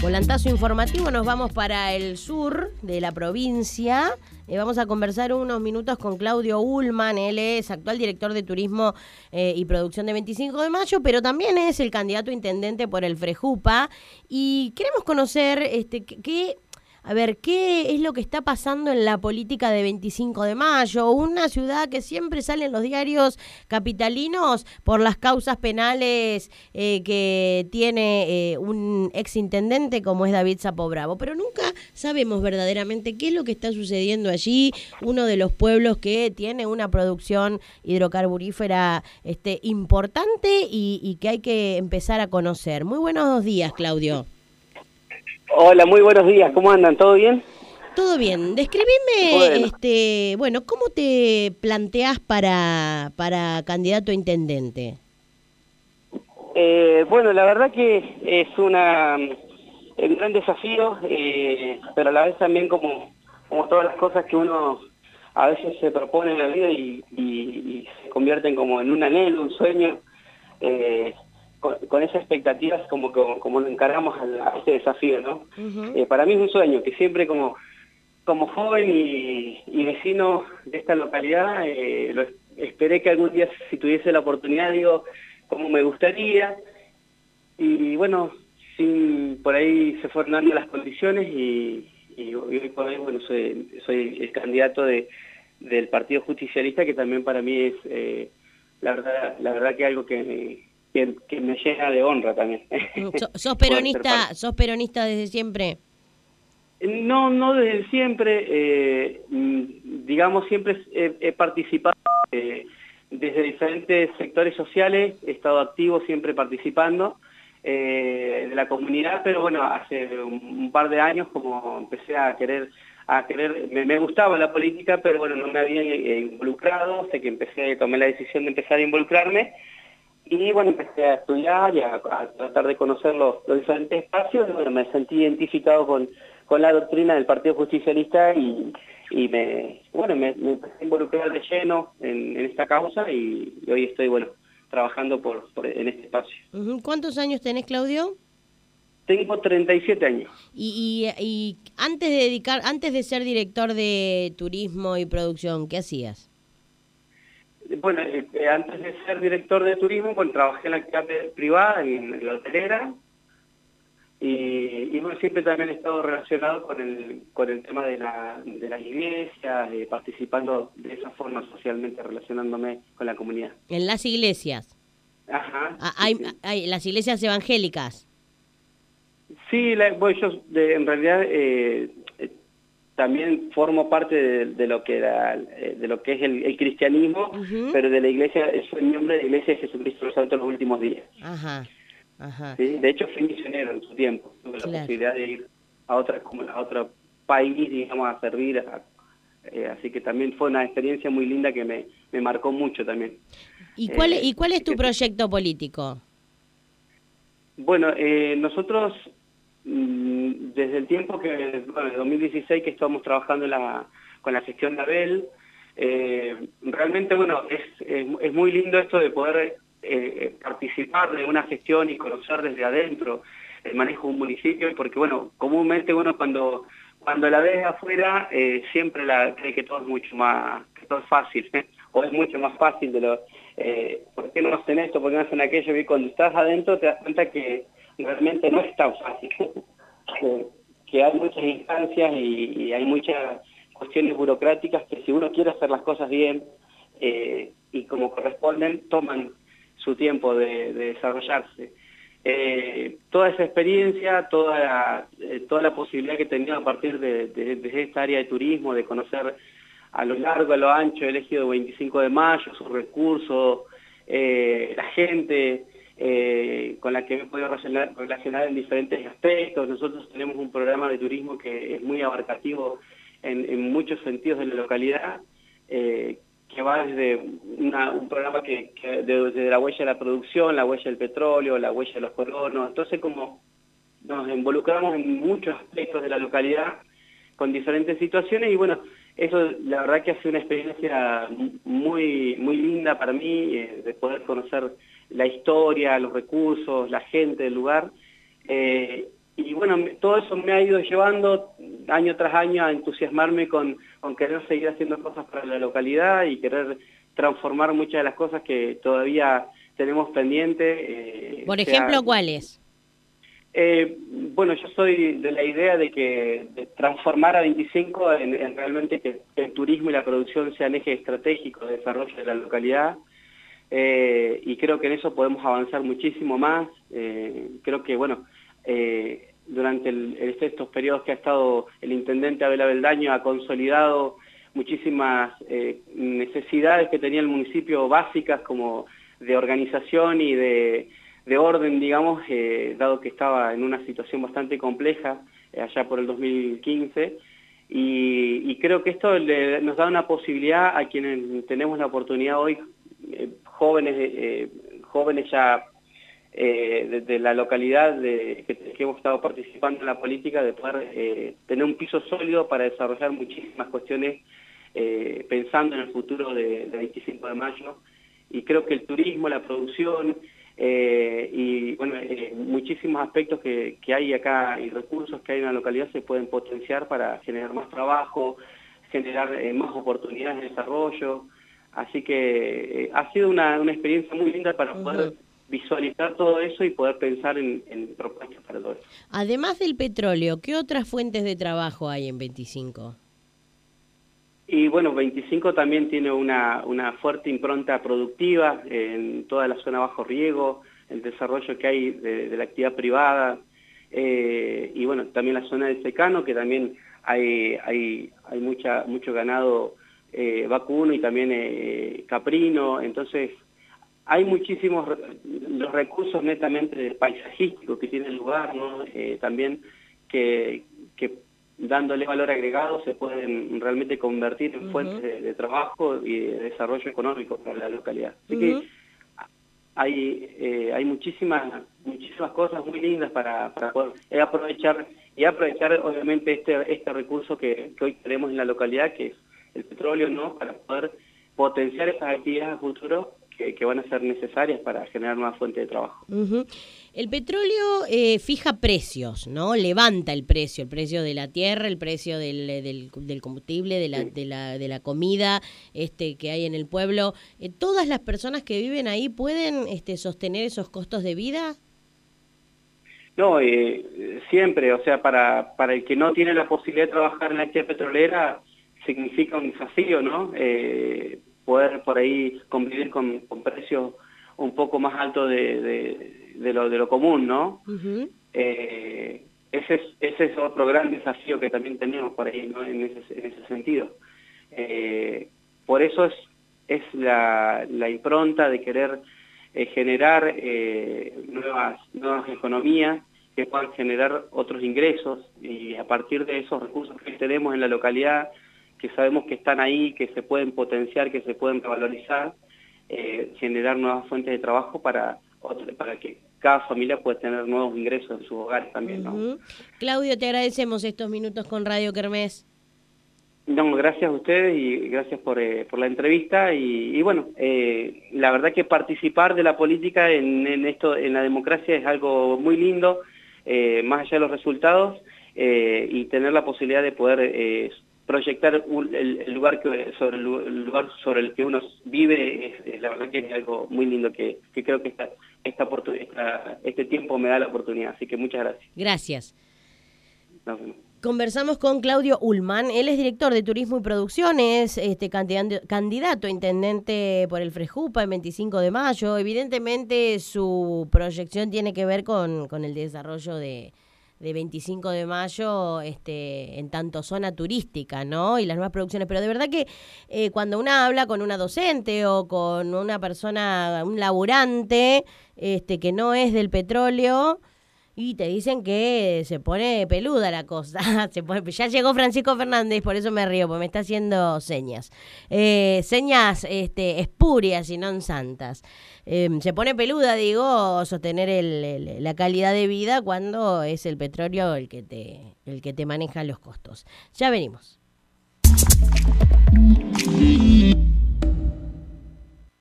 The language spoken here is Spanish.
Volantazo informativo, nos vamos para el sur de la provincia. Eh, vamos a conversar unos minutos con Claudio Ullman, él es actual director de Turismo eh, y Producción de 25 de Mayo, pero también es el candidato intendente por el Frejupa. Y queremos conocer este, qué a ver, ¿qué es lo que está pasando en la política de 25 de mayo? Una ciudad que siempre sale en los diarios capitalinos por las causas penales eh, que tiene eh, un exintendente como es David Zapobravo, pero nunca sabemos verdaderamente qué es lo que está sucediendo allí, uno de los pueblos que tiene una producción hidrocarburífera este, importante y, y que hay que empezar a conocer. Muy buenos días, Claudio. Hola, muy buenos días. ¿Cómo andan? ¿Todo bien? Todo bien. Describime, este, bueno, ¿cómo te planteas para, para candidato a intendente? Eh, bueno, la verdad que es una un gran desafío, eh, pero a la vez también como, como todas las cosas que uno a veces se propone en la vida y, y, se convierten como en un anhelo, un sueño. Eh, con, esas expectativas como, como, lo encargamos a, este desafío, ¿no? Eh, para mí es un sueño que siempre como, como joven y, vecino de esta localidad, eh, lo, esperé que algún día si tuviese la oportunidad, digo, como me gustaría, y bueno, sin, por ahí se fueron dando las condiciones y, hoy por hoy, bueno, soy, soy el candidato de, del Partido Justicialista, que también para mí es, eh, la verdad la verdad que algo que que, me llena de honra también. ¿Sos peronista, sos peronista desde siempre? No, no desde siempre. Eh, mm, digamos, siempre he, participado eh, desde diferentes sectores sociales, he estado activo siempre participando eh, de la comunidad, pero bueno, hace un, par de años como empecé a querer a querer, me, me, gustaba la política, pero bueno, no me había involucrado, sé que empecé, tomé la decisión de empezar a involucrarme, y bueno, empecé a estudiar y a, tratar de conocer los, diferentes espacios y bueno, me sentí identificado con, con la doctrina del Partido Justicialista y, y me, bueno, me, empecé a involucrar de lleno en, esta causa y, hoy estoy, bueno, trabajando por, en este espacio. ¿Cuántos años tenés, Claudio? Tengo 37 años. Y, y, y antes de dedicar, antes de ser director de turismo y producción, ¿qué hacías? Bueno, eh, eh, antes de ser director de turismo, bueno, trabajé en la actividad privada, en, la hotelera, y, bueno, siempre también he estado relacionado con el, con el tema de, la, de las iglesias, eh, participando de esa forma socialmente, relacionándome con la comunidad. ¿En las iglesias? Ajá. Ah, hay, hay, las iglesias evangélicas. Sí, bueno, yo en realidad eh, también formo parte de, lo que era, eh, de lo que es el, cristianismo, pero de la iglesia, soy miembro de la iglesia de Jesucristo los Santos los últimos días. Ajá, ajá. De hecho fui misionero en su tiempo, tuve la posibilidad de ir a otra, como a otro país, digamos, a servir, eh, así que también fue una experiencia muy linda que me, me marcó mucho también. ¿Y cuál, ¿y cuál es tu proyecto político? Bueno, nosotros Mm, desde el tiempo que, bueno, 2016 que estamos trabajando la, con la gestión de Abel, eh, realmente, bueno, es, es, muy lindo esto de poder eh, participar de una gestión y conocer desde adentro el manejo de un municipio, porque, bueno, comúnmente uno cuando cuando la ves afuera eh, siempre la cree que todo es mucho más, que todo es fácil, o es mucho más fácil de lo, ¿por qué no hacen esto? ¿Por qué no hacen aquello? Y cuando estás adentro te das cuenta que realmente no es tan fácil, que, hay muchas instancias y, hay muchas cuestiones burocráticas que si uno quiere hacer las cosas bien eh, y como corresponden, toman su tiempo de, desarrollarse. Eh, toda esa experiencia, toda la, eh, toda la posibilidad que he tenido a partir de, esta área de turismo, de conocer a lo largo, a lo ancho el ejido 25 de mayo, sus recursos, la gente, eh, con la que me he podido relacionar, en diferentes aspectos. Nosotros tenemos un programa de turismo que es muy abarcativo en, muchos sentidos de la localidad, eh, que va desde un programa que, desde la huella de la producción, la huella del petróleo, la huella de los colonos, entonces como nos involucramos en muchos aspectos de la localidad con diferentes situaciones y bueno, eso la verdad que hace una experiencia muy, muy linda para mí, eh, de poder conocer la historia, los recursos, la gente del lugar. Eh, y bueno, todo eso me ha ido llevando año tras año a entusiasmarme con, con querer seguir haciendo cosas para la localidad y querer transformar muchas de las cosas que todavía tenemos pendientes. Eh, Por ejemplo, ¿cuáles? Eh, bueno, yo soy de la idea de que transformar a 25 en, realmente que, el turismo y la producción sean eje estratégicos de desarrollo de la localidad eh, y creo que en eso podemos avanzar muchísimo más. creo que, bueno, durante el, estos periodos que ha estado el intendente Abel Abeldaño ha consolidado muchísimas necesidades que tenía el municipio básicas como de organización y de, orden, digamos, eh, dado que estaba en una situación bastante compleja eh, allá por el 2015. Y, creo que esto nos da una posibilidad a quienes tenemos la oportunidad hoy, eh, jóvenes, jóvenes ya de, la localidad de, que, hemos estado participando en la política, de poder tener un piso sólido para desarrollar muchísimas cuestiones pensando en el futuro de, de 25 de mayo y creo que el turismo, la producción eh, y bueno, eh, muchísimos aspectos que, hay acá y recursos que hay en la localidad se pueden potenciar para generar más trabajo, generar eh, más oportunidades de desarrollo. Así que ha sido una, experiencia muy linda para poder visualizar todo eso y poder pensar en, en propuestas para todo eso. Además del petróleo, ¿qué otras fuentes de trabajo hay en 25? Y bueno, 25 también tiene una, fuerte impronta productiva en toda la zona bajo riego, el desarrollo que hay de, la actividad privada, eh, y bueno, también la zona del secano, que también hay, hay, hay mucha, mucho ganado eh, vacuno y también eh, caprino, entonces hay muchísimos los recursos netamente paisajísticos que tiene el lugar, ¿no? también que, que dándole valor agregado se pueden realmente convertir en fuentes de, trabajo y de desarrollo económico para la localidad. Así que hay, eh, hay muchísimas, muchísimas cosas muy lindas para, para poder aprovechar y aprovechar obviamente este, este recurso que, que hoy tenemos en la localidad, que es el petróleo, ¿no? para poder potenciar esas actividades a futuro que, van a ser necesarias para generar nuevas fuentes de trabajo. El petróleo eh, fija precios, ¿no? Levanta el precio, el precio de la tierra, el precio del, del, combustible, de la, de, la, de la comida este, que hay en el pueblo. Eh, ¿Todas las personas que viven ahí pueden este, sostener esos costos de vida? No, eh, siempre, o sea, para, para el que no tiene la posibilidad de trabajar en la actividad petrolera, significa un desafío, ¿no? Poder por ahí convivir con, precios un poco más altos de, lo, de lo común, ¿no? Eh, ese, es, ese es otro gran desafío que también tenemos por ahí, ¿no? En ese, en ese sentido. Eh, por eso es, es la, la impronta de querer eh, generar nuevas, nuevas economías que puedan generar otros ingresos y a partir de esos recursos que tenemos en la localidad que sabemos que están ahí, que se pueden potenciar, que se pueden revalorizar, eh, generar nuevas fuentes de trabajo para, para que cada familia pueda tener nuevos ingresos en sus hogares también. ¿no? Claudio, te agradecemos estos minutos con Radio Kermés. No, gracias a ustedes y gracias por, eh, por la entrevista y, bueno, eh, la verdad que participar de la política en, en, esto, en la democracia es algo muy lindo, más allá de los resultados, y tener la posibilidad de poder proyectar el, lugar que, sobre el, lugar sobre el que uno vive es, la verdad que es algo muy lindo que, creo que esta, esta, este tiempo me da la oportunidad. Así que muchas gracias. Gracias. Conversamos con Claudio Ullman, él es director de Turismo y Producciones, este candidato a intendente por el Frejupa el 25 de mayo. Evidentemente su proyección tiene que ver con, con el desarrollo de, de 25 de mayo este, en tanto zona turística, ¿no? Y las nuevas producciones. Pero de verdad que eh, cuando uno habla con una docente o con una persona, un laburante, este, que no es del petróleo, y te dicen que se pone peluda la cosa. ya llegó Francisco Fernández, por eso me río, porque me está haciendo señas. Eh, señas este, espurias y no santas. Em, se pone peluda, digo, sostener el, la calidad de vida cuando es el petróleo el que te, el que te maneja los costos. Ya venimos.